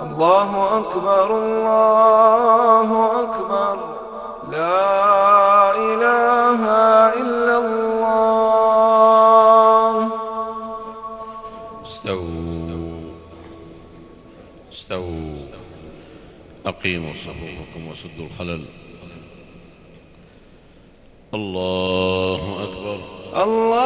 الله أكبر الله أكبر. لا إله إلا الله. استووا. استووا. أقيموا صفوفكم وسدوا الخلل. الله أكبر. الله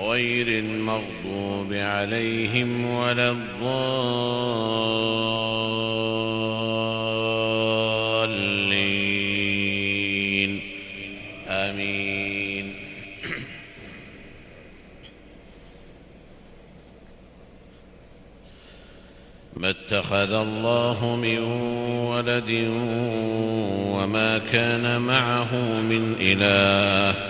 غير المغضوب عليهم ولا الضالين. آمين. ما اتخذ الله من ولد وما كان معه من إله.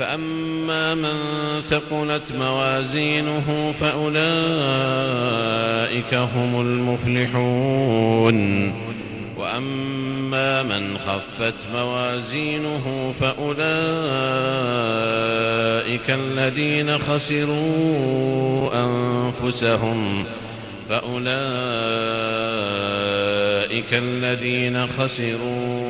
فأما من ثقلت موازينه فأولئك هم المفلحون. وأما من خفت موازينه فأولئك الذين خسروا أنفسهم. فأولئك الذين خسروا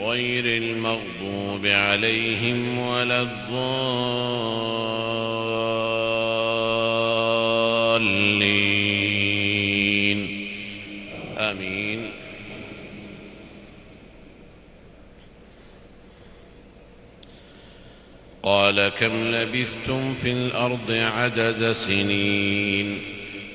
غير المغضوب عليهم ولا الضالين. آمين. قال كم لبثتم في الأرض عدد سنين؟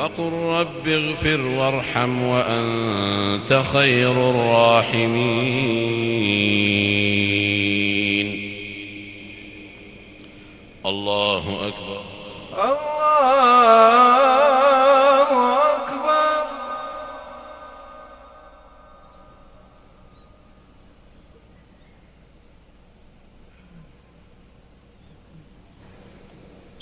وقل رب اغفر وارحم وأنت خير الراحمين. الله أكبر. الله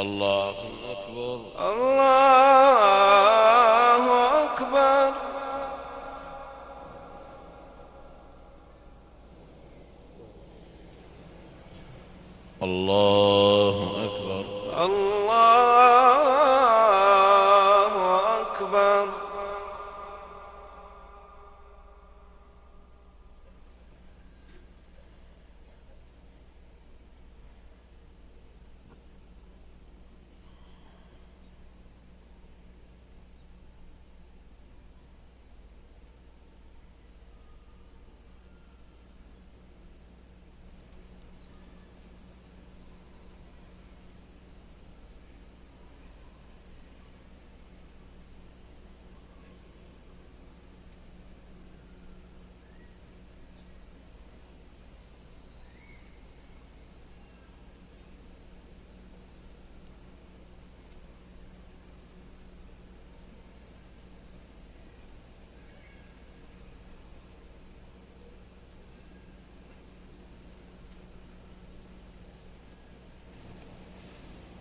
الله أكبر. الله أكبر الله أكبر الله أكبر